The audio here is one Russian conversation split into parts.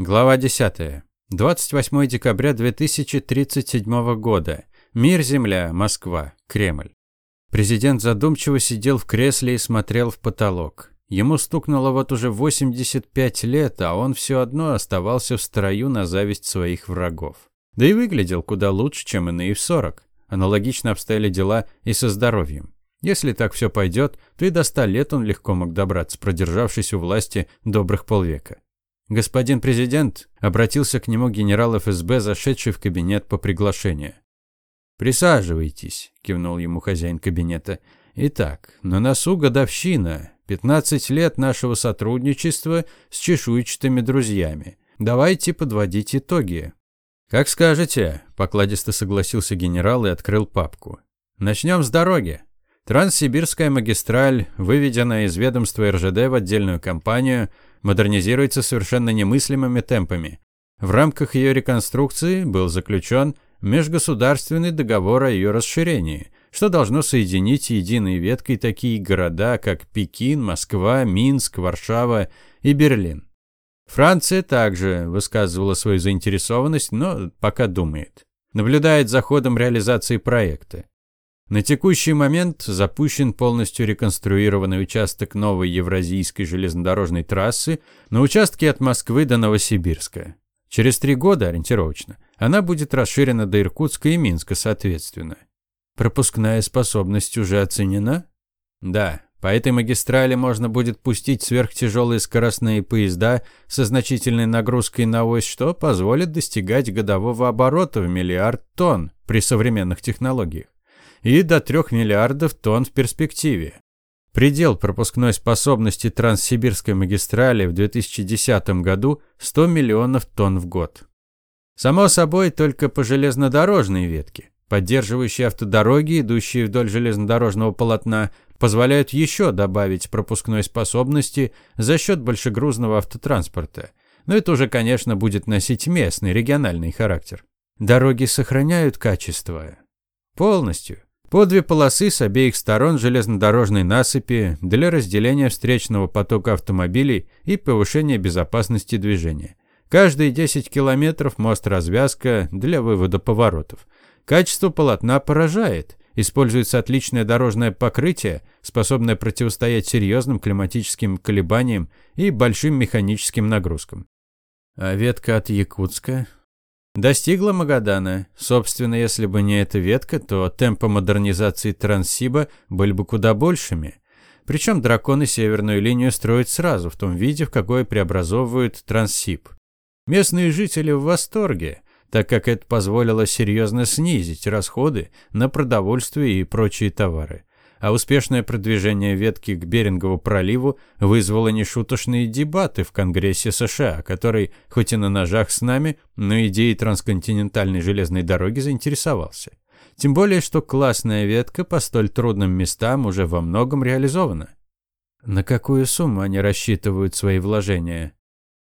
Глава 10. 28 декабря 2037 года. Мир, Земля, Москва, Кремль. Президент задумчиво сидел в кресле и смотрел в потолок. Ему стукнуло вот уже 85 лет, а он все одно оставался в строю на зависть своих врагов. Да и выглядел куда лучше, чем иные в 40. Аналогично обстояли дела и со здоровьем. Если так все пойдет, то и до 100 лет он легко мог добраться, продержавшись у власти добрых полвека. «Господин президент», – обратился к нему генерал ФСБ, зашедший в кабинет по приглашению. «Присаживайтесь», – кивнул ему хозяин кабинета. «Итак, на носу годовщина, 15 лет нашего сотрудничества с чешуйчатыми друзьями. Давайте подводить итоги». «Как скажете», – покладисто согласился генерал и открыл папку. «Начнем с дороги. Транссибирская магистраль, выведенная из ведомства РЖД в отдельную компанию – модернизируется совершенно немыслимыми темпами. В рамках ее реконструкции был заключен межгосударственный договор о ее расширении, что должно соединить единой веткой такие города, как Пекин, Москва, Минск, Варшава и Берлин. Франция также высказывала свою заинтересованность, но пока думает. Наблюдает за ходом реализации проекта. На текущий момент запущен полностью реконструированный участок новой евразийской железнодорожной трассы на участке от Москвы до Новосибирска. Через три года, ориентировочно, она будет расширена до Иркутска и Минска соответственно. Пропускная способность уже оценена? Да, по этой магистрали можно будет пустить сверхтяжелые скоростные поезда со значительной нагрузкой на ось, что позволит достигать годового оборота в миллиард тонн при современных технологиях и до 3 миллиардов тонн в перспективе. Предел пропускной способности Транссибирской магистрали в 2010 году 100 миллионов тонн в год. Само собой, только по железнодорожной ветке. Поддерживающие автодороги, идущие вдоль железнодорожного полотна, позволяют еще добавить пропускной способности за счет большегрузного автотранспорта. Но это уже, конечно, будет носить местный, региональный характер. Дороги сохраняют качество. Полностью. По две полосы с обеих сторон железнодорожной насыпи для разделения встречного потока автомобилей и повышения безопасности движения. Каждые 10 километров мост-развязка для вывода поворотов. Качество полотна поражает. Используется отличное дорожное покрытие, способное противостоять серьезным климатическим колебаниям и большим механическим нагрузкам. А ветка от Якутска Достигла Магадана. Собственно, если бы не эта ветка, то темпы модернизации Транссиба были бы куда большими. Причем драконы северную линию строят сразу, в том виде, в какой преобразовывают Транссиб. Местные жители в восторге, так как это позволило серьезно снизить расходы на продовольствие и прочие товары а успешное продвижение ветки к Берингову проливу вызвало нешуточные дебаты в Конгрессе США, который, хоть и на ножах с нами, но идеей трансконтинентальной железной дороги заинтересовался. Тем более, что классная ветка по столь трудным местам уже во многом реализована. На какую сумму они рассчитывают свои вложения?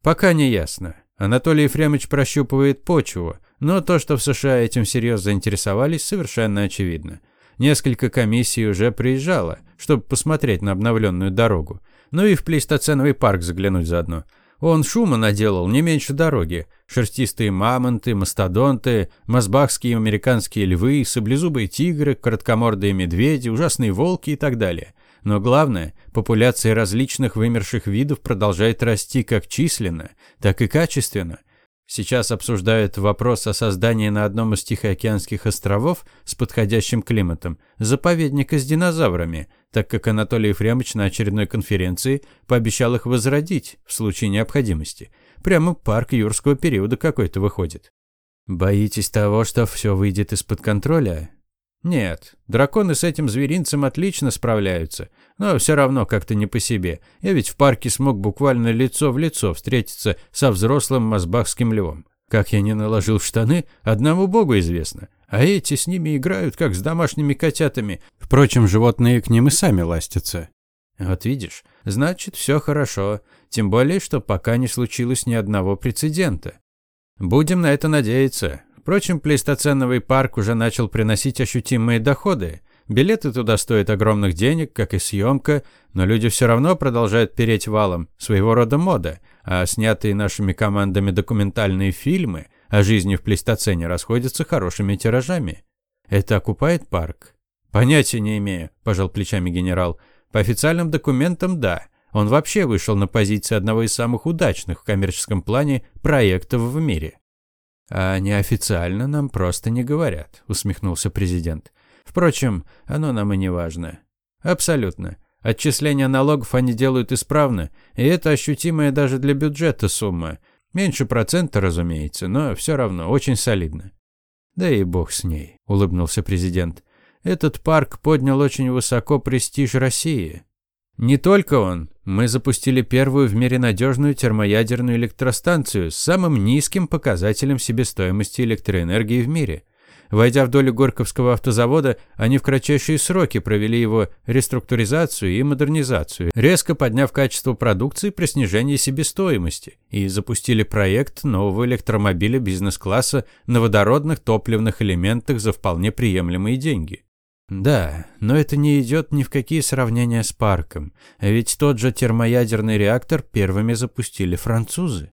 Пока не ясно. Анатолий Ефремович прощупывает почву, но то, что в США этим серьезно заинтересовались, совершенно очевидно. Несколько комиссий уже приезжало, чтобы посмотреть на обновленную дорогу. Ну и в плейстоценовый парк заглянуть заодно. Он шума наделал не меньше дороги. Шерстистые мамонты, мастодонты, мазбахские американские львы, саблезубые тигры, короткомордые медведи, ужасные волки и так далее. Но главное, популяция различных вымерших видов продолжает расти как численно, так и качественно. Сейчас обсуждают вопрос о создании на одном из Тихоокеанских островов с подходящим климатом заповедника с динозаврами, так как Анатолий Ефремович на очередной конференции пообещал их возродить в случае необходимости. Прямо парк юрского периода какой-то выходит. Боитесь того, что все выйдет из-под контроля? Нет, драконы с этим зверинцем отлично справляются, но все равно как-то не по себе. Я ведь в парке смог буквально лицо в лицо встретиться со взрослым мазбахским львом. Как я не наложил штаны, одному богу известно. А эти с ними играют, как с домашними котятами. Впрочем, животные к ним и сами ластятся. Вот видишь, значит, все хорошо. Тем более, что пока не случилось ни одного прецедента. Будем на это надеяться. Впрочем, плейстоценовый парк уже начал приносить ощутимые доходы. Билеты туда стоят огромных денег, как и съемка, но люди все равно продолжают переть валом. Своего рода мода. А снятые нашими командами документальные фильмы о жизни в Плейстоцене расходятся хорошими тиражами. Это окупает парк? Понятия не имею, пожал плечами генерал. По официальным документам – да. Он вообще вышел на позиции одного из самых удачных в коммерческом плане проектов в мире. «А неофициально нам просто не говорят», – усмехнулся президент. «Впрочем, оно нам и не важно». «Абсолютно. Отчисления налогов они делают исправно, и это ощутимая даже для бюджета сумма. Меньше процента, разумеется, но все равно очень солидно». «Да и бог с ней», – улыбнулся президент. «Этот парк поднял очень высоко престиж России. Не только он. Мы запустили первую в мире надежную термоядерную электростанцию с самым низким показателем себестоимости электроэнергии в мире. Войдя в долю Горьковского автозавода, они в кратчайшие сроки провели его реструктуризацию и модернизацию, резко подняв качество продукции при снижении себестоимости, и запустили проект нового электромобиля бизнес-класса на водородных топливных элементах за вполне приемлемые деньги. Да, но это не идет ни в какие сравнения с парком, ведь тот же термоядерный реактор первыми запустили французы.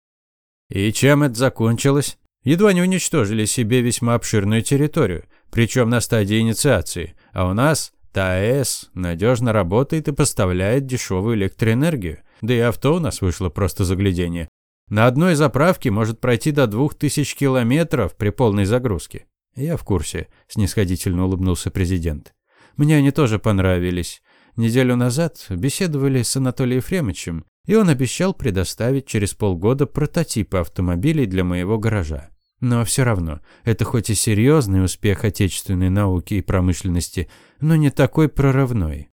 И чем это закончилось? Едва не уничтожили себе весьма обширную территорию, причем на стадии инициации, а у нас ТАЭС надежно работает и поставляет дешевую электроэнергию, да и авто у нас вышло просто заглядение. На одной заправке может пройти до 2000 километров при полной загрузке. «Я в курсе», – снисходительно улыбнулся президент. «Мне они тоже понравились. Неделю назад беседовали с Анатолием Ефремовичем, и он обещал предоставить через полгода прототипы автомобилей для моего гаража. Но все равно, это хоть и серьезный успех отечественной науки и промышленности, но не такой прорывной.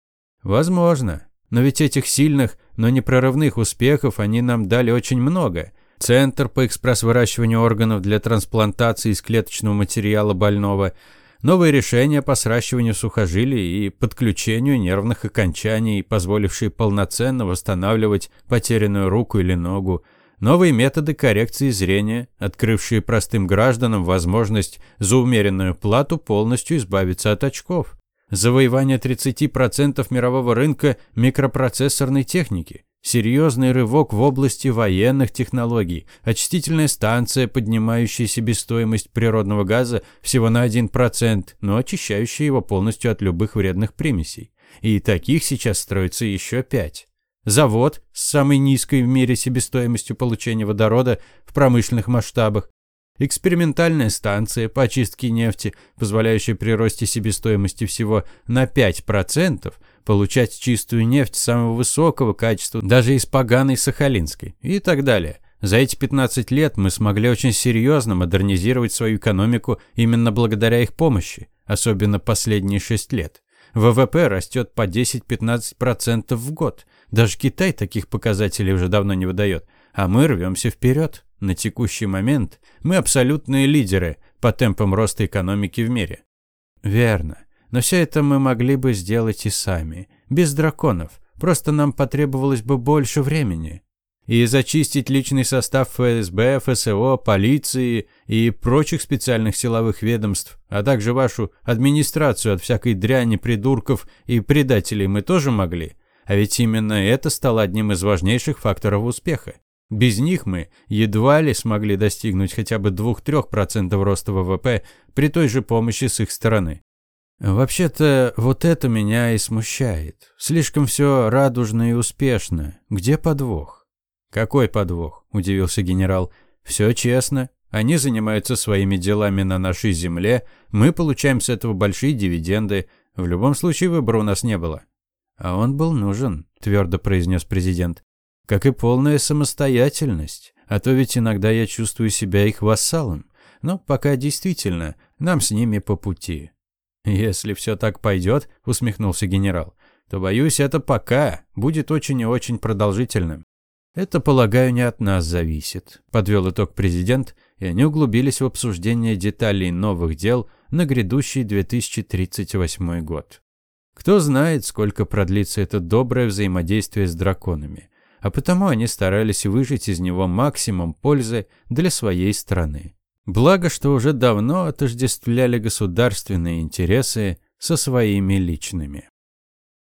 Возможно. Но ведь этих сильных, но не прорывных успехов они нам дали очень много – Центр по экспресс-выращиванию органов для трансплантации из клеточного материала больного, новые решения по сращиванию сухожилий и подключению нервных окончаний, позволившие полноценно восстанавливать потерянную руку или ногу, новые методы коррекции зрения, открывшие простым гражданам возможность за умеренную плату полностью избавиться от очков, завоевание 30% мирового рынка микропроцессорной техники – Серьезный рывок в области военных технологий, очистительная станция, поднимающая себестоимость природного газа всего на 1%, но очищающая его полностью от любых вредных примесей. И таких сейчас строится еще пять. Завод с самой низкой в мире себестоимостью получения водорода в промышленных масштабах, Экспериментальная станция по очистке нефти, позволяющая при росте себестоимости всего на 5%, получать чистую нефть самого высокого качества, даже из поганой Сахалинской и так далее. За эти 15 лет мы смогли очень серьезно модернизировать свою экономику именно благодаря их помощи, особенно последние 6 лет. ВВП растет по 10-15% в год. Даже Китай таких показателей уже давно не выдает. А мы рвемся вперед. На текущий момент мы абсолютные лидеры по темпам роста экономики в мире. Верно. Но все это мы могли бы сделать и сами, без драконов. Просто нам потребовалось бы больше времени. И зачистить личный состав ФСБ, ФСО, полиции и прочих специальных силовых ведомств, а также вашу администрацию от всякой дряни, придурков и предателей мы тоже могли. А ведь именно это стало одним из важнейших факторов успеха. Без них мы едва ли смогли достигнуть хотя бы 2-3% роста ВВП при той же помощи с их стороны. Вообще-то, вот это меня и смущает. Слишком все радужно и успешно. Где подвох? Какой подвох? Удивился генерал. Все честно. Они занимаются своими делами на нашей земле, мы получаем с этого большие дивиденды. В любом случае выбора у нас не было. А он был нужен, твердо произнес президент. Как и полная самостоятельность. А то ведь иногда я чувствую себя их вассалом. Но пока действительно, нам с ними по пути. «Если все так пойдет», — усмехнулся генерал, «то, боюсь, это пока будет очень и очень продолжительным». «Это, полагаю, не от нас зависит», – подвел итог президент, и они углубились в обсуждение деталей новых дел на грядущий 2038 год. Кто знает, сколько продлится это доброе взаимодействие с драконами, а потому они старались выжить из него максимум пользы для своей страны. Благо, что уже давно отождествляли государственные интересы со своими личными.